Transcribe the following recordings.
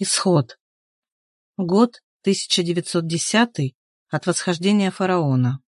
Исход. Год 1910 от восхождения фараона.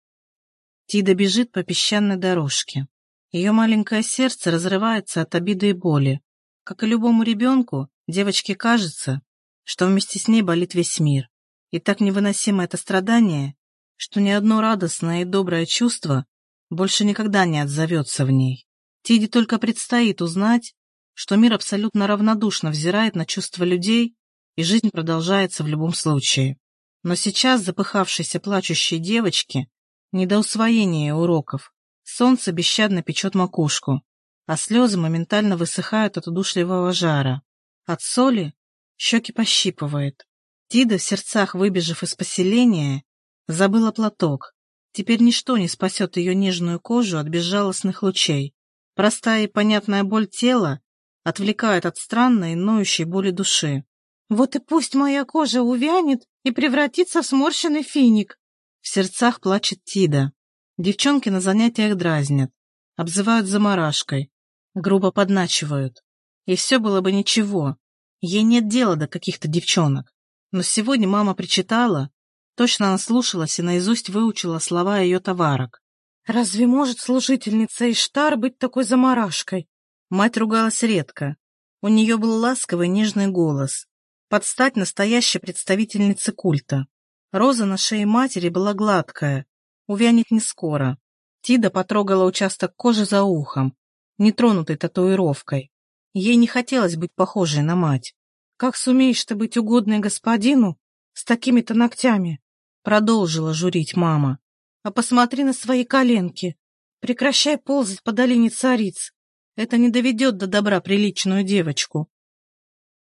Тида бежит по песчаной дорожке. Ее маленькое сердце разрывается от обиды и боли. Как и любому ребенку, девочке кажется, что вместе с ней болит весь мир. И так невыносимо это страдание, что ни одно радостное и доброе чувство больше никогда не отзовется в ней. Тиде только предстоит узнать, что мир абсолютно равнодушно взирает на чувства людей и жизнь продолжается в любом случае. Но сейчас запыхавшейся плачущей девочке не до усвоения уроков. Солнце бесщадно печет макушку, а слезы моментально высыхают от удушливого жара. От соли щеки пощипывает. Тида, в сердцах выбежав из поселения, забыла платок. Теперь ничто не спасет ее нежную кожу от безжалостных лучей. Простая и понятная боль тела отвлекает от странной, ноющей боли души. Вот и пусть моя кожа увянет и превратится в сморщенный финик. В сердцах плачет Тида. Девчонки на занятиях дразнят, обзывают заморашкой, грубо подначивают. И все было бы ничего. Ей нет дела до каких-то девчонок. Но сегодня мама причитала, точно она слушалась и наизусть выучила слова ее товарок. «Разве может служительница Иштар быть такой заморашкой?» Мать ругалась редко. У нее был ласковый нежный голос, под стать настоящей представительнице культа. Роза на шее матери была гладкая, увянет не скоро. Тида потрогала участок кожи за ухом, не тронутой татуировкой. Ей не хотелось быть похожей на мать. «Как сумеешь ты быть угодной господину с такими-то ногтями?» Продолжила журить мама. «А посмотри на свои коленки. Прекращай ползать по долине цариц. Это не доведет до добра приличную девочку.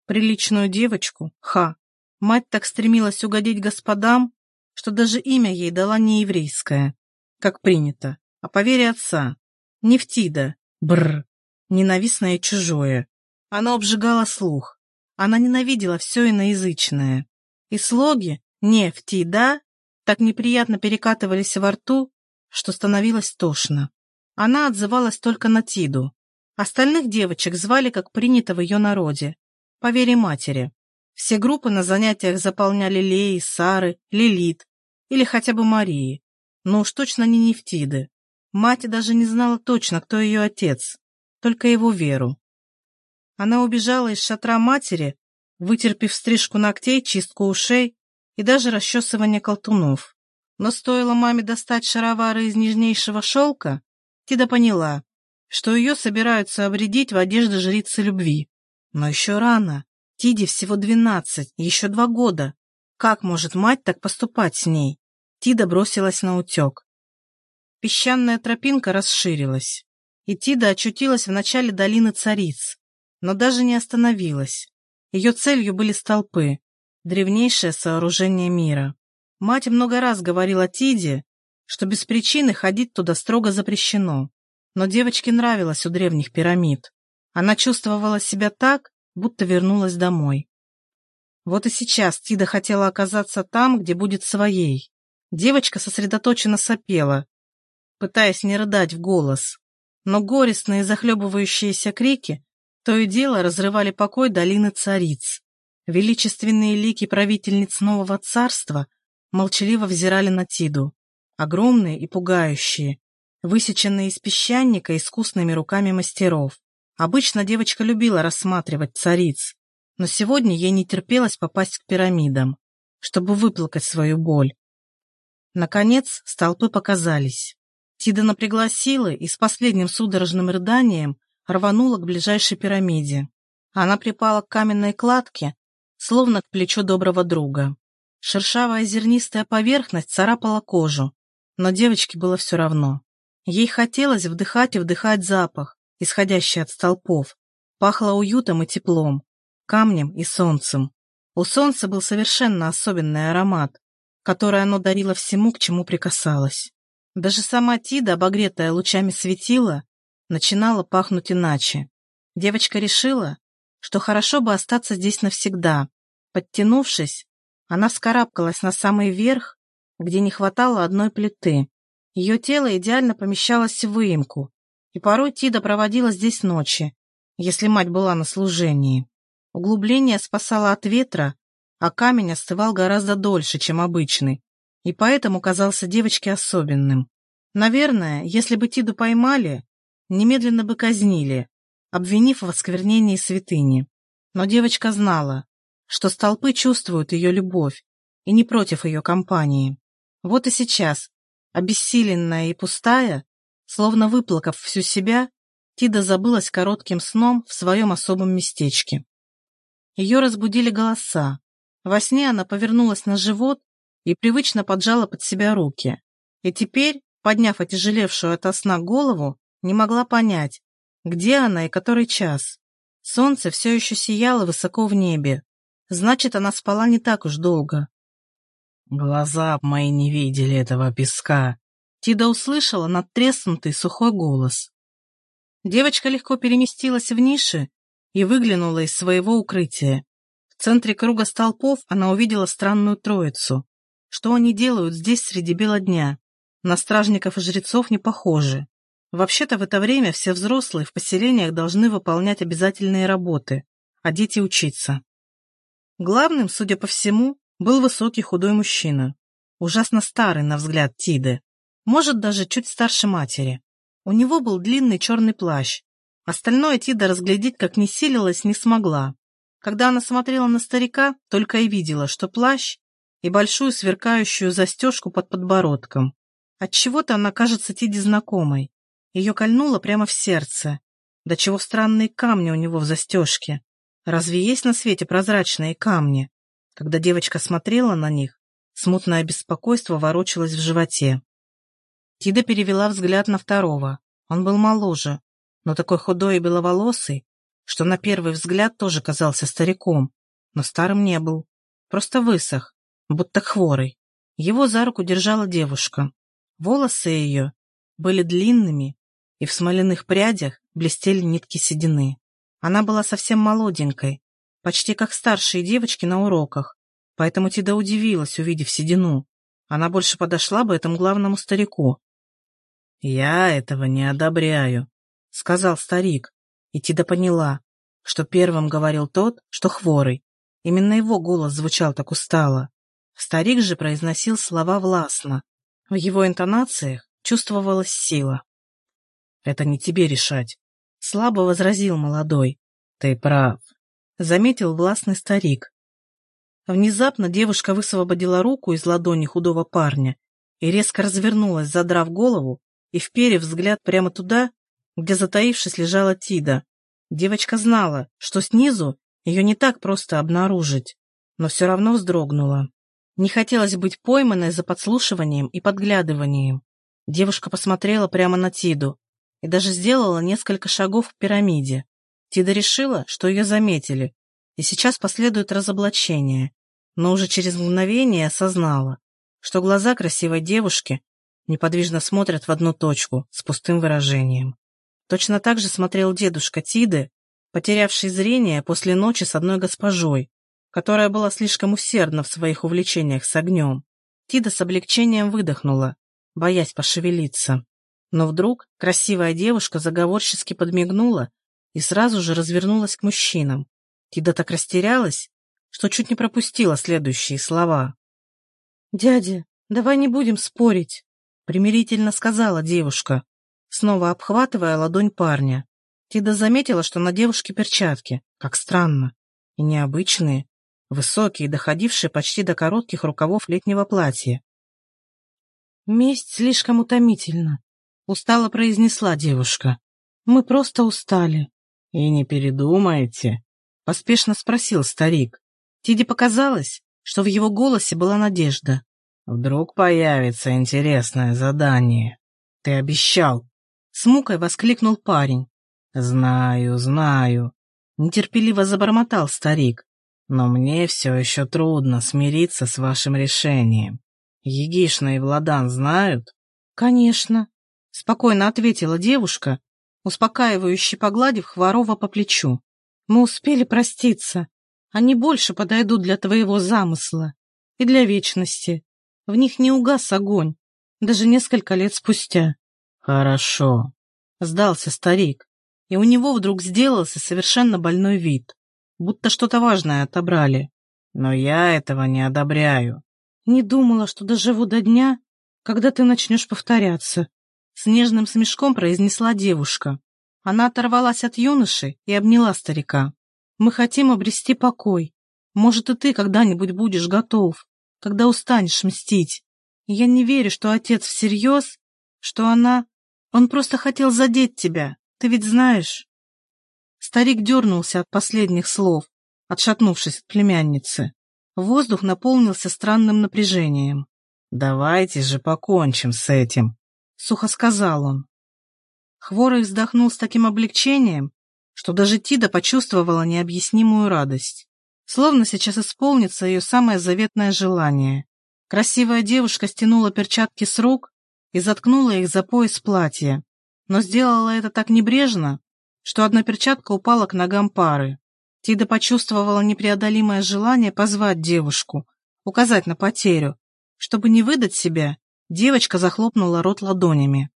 Приличную девочку? Ха! Мать так стремилась угодить господам, что даже имя ей дала не еврейское, как принято, а по вере отца. Нефтида. Бррр. Ненавистное и чужое. Оно обжигало слух. Она ненавидела все иноязычное. И слоги «нефтида» так неприятно перекатывались во рту, что становилось тошно. Она отзывалась только на Тиду. Остальных девочек звали, как принято в ее народе, по вере матери. Все группы на занятиях заполняли Леи, Сары, Лилит или хотя бы Марии, но уж точно не Нефтиды. Мать даже не знала точно, кто ее отец, только его веру. Она убежала из шатра матери, вытерпев стрижку ногтей, чистку ушей и даже расчесывание колтунов. Но стоило маме достать шаровары из нежнейшего шелка, Тида поняла, что ее собираются обредить в одежды жрицы любви. Но еще рано. Тиде всего двенадцать, еще два года. Как может мать так поступать с ней? Тида бросилась на утек. Песчаная тропинка расширилась, и Тида очутилась в начале долины цариц, но даже не остановилась. Ее целью были столпы, древнейшее сооружение мира. Мать много раз говорила Тиде, что без причины ходить туда строго запрещено, но девочке нравилось у древних пирамид. Она чувствовала себя так, будто вернулась домой. Вот и сейчас Тида хотела оказаться там, где будет своей. Девочка сосредоточенно сопела, пытаясь не рыдать в голос. Но горестные захлебывающиеся крики то и дело разрывали покой долины цариц. Величественные лики правительниц нового царства молчаливо взирали на Тиду, огромные и пугающие, высеченные из песчаника искусными руками мастеров. Обычно девочка любила рассматривать цариц, но сегодня ей не терпелось попасть к пирамидам, чтобы выплакать свою боль. Наконец, столпы показались. Тида напрягла силы и с последним судорожным рыданием рванула к ближайшей пирамиде. Она припала к каменной кладке, словно к плечу доброго друга. Шершавая зернистая поверхность царапала кожу, но девочке было все равно. Ей хотелось вдыхать и вдыхать запах, исходящий от столпов. Пахло уютом и теплом, камнем и солнцем. У солнца был совершенно особенный аромат, который оно дарило всему, к чему прикасалось. Даже сама Тида, обогретая лучами светила, начинала пахнуть иначе. Девочка решила, что хорошо бы остаться здесь навсегда. Подтянувшись, она вскарабкалась на самый верх, где не хватало одной плиты. Ее тело идеально помещалось в выемку, и порой Тида проводила здесь ночи, если мать была на служении. Углубление спасало от ветра, а камень остывал гораздо дольше, чем обычный, и поэтому казался девочке особенным. Наверное, если бы Тиду поймали, немедленно бы казнили, обвинив в осквернении святыни. Но девочка знала, что столпы чувствуют ее любовь и не против ее компании. Вот и сейчас, обессиленная и пустая, словно выплакав всю себя, Тида забылась коротким сном в своем особом местечке. Ее разбудили голоса. Во сне она повернулась на живот и привычно поджала под себя руки. И теперь, подняв отяжелевшую ото сна голову, не могла понять, где она и который час. Солнце все еще сияло высоко в небе. Значит, она спала не так уж долго. Глаза мои не видели этого песка. Тида услышала надтреснутый сухой голос. Девочка легко переместилась в ниши и выглянула из своего укрытия. В центре круга столпов она увидела странную троицу. Что они делают здесь среди бела дня? На стражников и жрецов не похожи. Вообще-то в это время все взрослые в поселениях должны выполнять обязательные работы, а дети учиться. Главным, судя по всему, был высокий худой мужчина, ужасно старый на взгляд Тиды, может даже чуть старше матери. У него был длинный черный плащ. Остальное Тида разглядеть как не силилась, не смогла. Когда она смотрела на старика, только и видела, что плащ и большую сверкающую застежку под подбородком. Отчего-то она кажется Тиде знакомой. Ее кольнуло прямо в сердце. Да чего странные камни у него в застежке. Разве есть на свете прозрачные камни? Когда девочка смотрела на них, смутное беспокойство ворочалось в животе. Тида перевела взгляд на второго. Он был моложе, но такой худой и беловолосый, что на первый взгляд тоже казался стариком, но старым не был. Просто высох, будто хворый. Его за руку держала девушка. Волосы ее были длинными, и в смоляных прядях блестели нитки седины. Она была совсем молоденькой, почти как старшие девочки на уроках, поэтому Тида удивилась, увидев седину. Она больше подошла бы этому главному старику. «Я этого не одобряю», — сказал старик, и Тида поняла, что первым говорил тот, что хворый. Именно его голос звучал так устало. Старик же произносил слова властно. В его интонациях чувствовалась сила. «Это не тебе решать», — слабо возразил молодой. «Ты прав заметил властный старик. Внезапно девушка высвободила руку из ладони худого парня и резко развернулась, задрав голову и вперев взгляд прямо туда, где, затаившись, лежала Тида. Девочка знала, что снизу ее не так просто обнаружить, но все равно вздрогнула. Не хотелось быть пойманной за подслушиванием и подглядыванием. Девушка посмотрела прямо на Тиду и даже сделала несколько шагов к пирамиде. Тида решила, что ее заметили, и сейчас последует разоблачение, но уже через мгновение осознала, что глаза красивой девушки неподвижно смотрят в одну точку с пустым выражением. Точно так же смотрел дедушка Тиды, потерявший зрение после ночи с одной госпожой, которая была слишком усердна в своих увлечениях с огнем. Тида с облегчением выдохнула, боясь пошевелиться. Но вдруг красивая девушка заговорчески подмигнула и сразу же развернулась к мужчинам. Тида так растерялась, что чуть не пропустила следующие слова. «Дядя, давай не будем спорить», — примирительно сказала девушка, снова обхватывая ладонь парня. Тида заметила, что на девушке перчатки, как странно, и необычные, высокие, доходившие почти до коротких рукавов летнего платья. «Месть слишком утомительна», — устало произнесла девушка. «Мы просто устали». «И не передумаете?» — поспешно спросил старик. Тиде показалось, что в его голосе была надежда. «Вдруг появится интересное задание. Ты обещал!» С мукой воскликнул парень. «Знаю, знаю», — нетерпеливо забормотал старик. «Но мне все еще трудно смириться с вашим решением. Егишна и Владан знают?» «Конечно», — спокойно ответила девушка, успокаивающе погладив Хворова по плечу. «Мы успели проститься. Они больше подойдут для твоего замысла и для вечности. В них не угас огонь, даже несколько лет спустя». «Хорошо», — сдался старик, и у него вдруг сделался совершенно больной вид. будто что-то важное отобрали. Но я этого не одобряю. Не думала, что доживу до дня, когда ты начнешь повторяться. С нежным смешком произнесла девушка. Она оторвалась от юноши и обняла старика. Мы хотим обрести покой. Может, и ты когда-нибудь будешь готов, когда устанешь мстить. я не верю, что отец всерьез, что она... Он просто хотел задеть тебя, ты ведь знаешь. Старик дернулся от последних слов, отшатнувшись от племянницы. Воздух наполнился странным напряжением. «Давайте же покончим с этим», — сухо сказал он. Хворый вздохнул с таким облегчением, что даже Тида почувствовала необъяснимую радость. Словно сейчас исполнится ее самое заветное желание. Красивая девушка стянула перчатки с рук и заткнула их за пояс платья, но сделала это так небрежно, что одна перчатка упала к ногам пары. Тида почувствовала непреодолимое желание позвать девушку, указать на потерю. Чтобы не выдать себя, девочка захлопнула рот ладонями.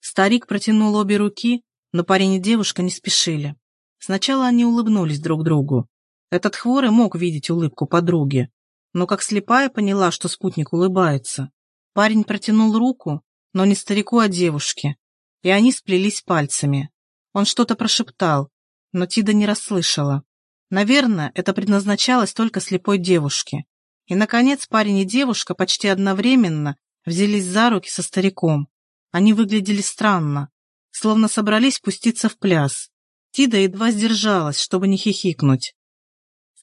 Старик протянул обе руки, но парень и девушка не спешили. Сначала они улыбнулись друг другу. Этот хворый мог видеть улыбку подруги, но как слепая поняла, что спутник улыбается. Парень протянул руку, но не старику, а девушке, и они сплелись пальцами. Он что-то прошептал, но Тида не расслышала. Наверное, это предназначалось только слепой девушке. И, наконец, парень и девушка почти одновременно взялись за руки со стариком. Они выглядели странно, словно собрались пуститься в пляс. Тида едва сдержалась, чтобы не хихикнуть.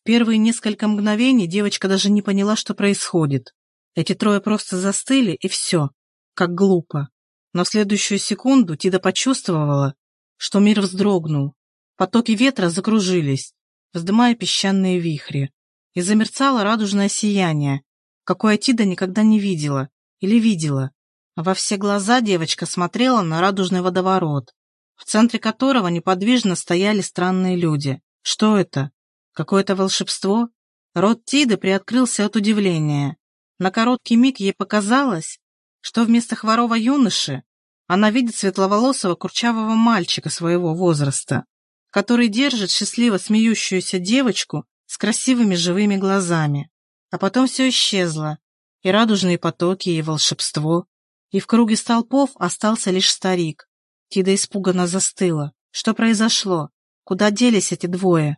В первые несколько мгновений девочка даже не поняла, что происходит. Эти трое просто застыли, и все. Как глупо. Но в следующую секунду Тида почувствовала, что мир вздрогнул. Потоки ветра закружились, вздымая песчаные вихри. И замерцало радужное сияние, какое Тида никогда не видела или видела. Во все глаза девочка смотрела на радужный водоворот, в центре которого неподвижно стояли странные люди. Что это? Какое-то волшебство? Рот Тиды приоткрылся от удивления. На короткий миг ей показалось, что вместо хворого юноши она видит светловолосого курчавого мальчика своего возраста, который держит счастливо смеющуюся девочку с красивыми живыми глазами. А потом все исчезло, и радужные потоки, и волшебство, и в круге столпов остался лишь старик. Тида испуганно застыла. Что произошло? Куда делись эти двое?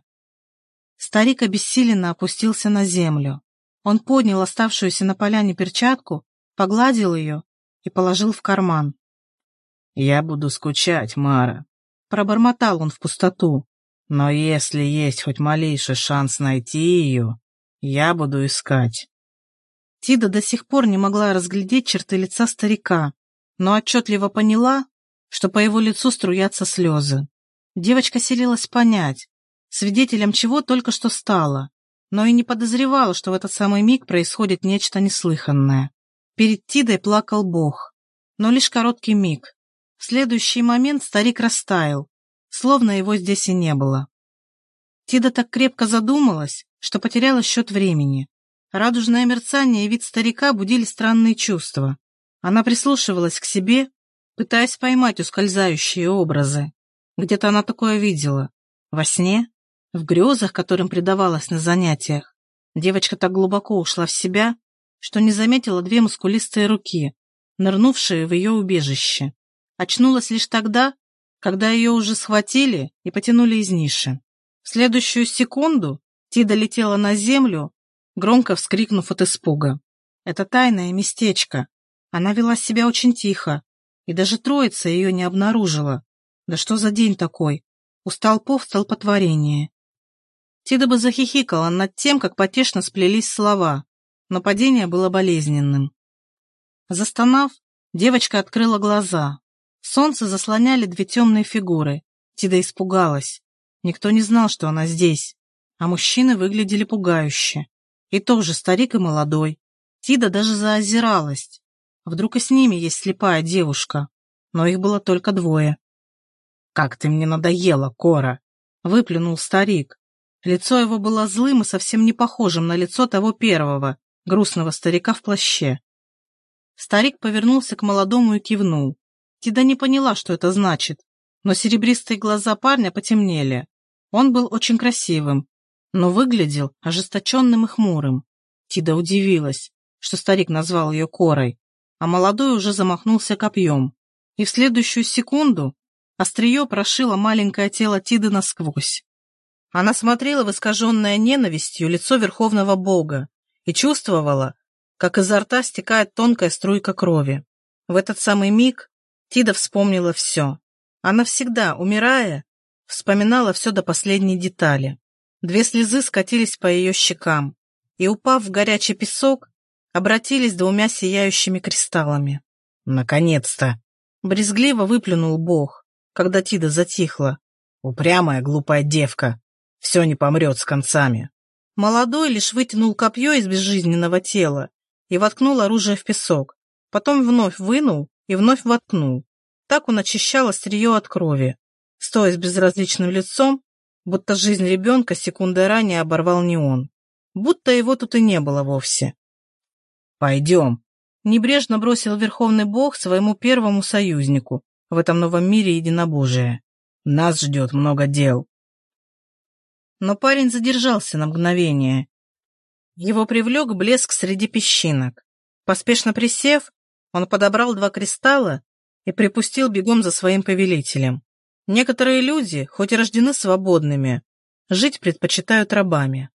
Старик обессиленно опустился на землю. Он поднял оставшуюся на поляне перчатку, погладил ее и положил в карман. «Я буду скучать, Мара», — пробормотал он в пустоту. «Но если есть хоть малейший шанс найти ее, я буду искать». Тида до сих пор не могла разглядеть черты лица старика, но отчетливо поняла, что по его лицу струятся слезы. Девочка селилась понять, свидетелем чего только что стала, но и не подозревала, что в этот самый миг происходит нечто неслыханное. Перед Тидой плакал Бог, но лишь короткий миг. В следующий момент старик растаял, словно его здесь и не было. Тида так крепко задумалась, что потеряла счет времени. Радужное мерцание и вид старика будили странные чувства. Она прислушивалась к себе, пытаясь поймать ускользающие образы. Где-то она такое видела. Во сне? В грезах, которым предавалась на занятиях. Девочка так глубоко ушла в себя, что не заметила две мускулистые руки, нырнувшие в ее убежище. Очнулась лишь тогда, когда ее уже схватили и потянули из ниши. В следующую секунду Тида летела на землю громко вскрикнув от испуга. Это тайное местечко. Она вела себя очень тихо, и даже троица ее не обнаружила. Да что за день такой? У столпов столпотворение. Тида бы захихикала над тем, как потешно сплелись слова, но падение было болезненным. Застонав, девочка открыла глаза. Солнце заслоняли две темные фигуры. Тида испугалась. Никто не знал, что она здесь, а мужчины выглядели пугающе. И тоже старик и молодой. Тида даже заозиралась. Вдруг и с ними есть слепая девушка. Но их было только двое. «Как ты мне надоела, Кора!» — выплюнул старик. Лицо его было злым и совсем не похожим на лицо того первого, грустного старика в плаще. Старик повернулся к молодому и кивнул. Тида не поняла, что это значит, но серебристые глаза парня потемнели. Он был очень красивым, но выглядел ожесточенным и хмурым. Тида удивилась, что старик назвал ее Корой, а молодой уже замахнулся копьем. И в следующую секунду острие прошило маленькое тело Тиды насквозь. Она смотрела в искаженное ненавистью лицо Верховного Бога и чувствовала, как изо рта стекает тонкая струйка крови. В этот самый миг Тида вспомнила все. Она всегда, умирая, вспоминала все до последней детали. Две слезы скатились по ее щекам и, упав в горячий песок, обратились двумя сияющими кристаллами. «Наконец-то!» — брезгливо выплюнул Бог, когда Тида затихла. «Упрямая глупая девка! Все не помрет с концами!» Молодой лишь вытянул копье из безжизненного тела и воткнул оружие в песок, потом вновь вынул и вновь воткнул. Так он очищал острие от крови, стоя с безразличным лицом, будто жизнь ребенка секундой ранее оборвал не он, будто его тут и не было вовсе. «Пойдем», — небрежно бросил Верховный Бог своему первому союзнику в этом новом мире единобожия. «Нас ждет много дел». Но парень задержался на мгновение. Его привлек блеск среди песчинок. Поспешно присев, он подобрал два кристалла и припустил бегом за своим повелителем. Некоторые люди, хоть и рождены свободными, жить предпочитают рабами.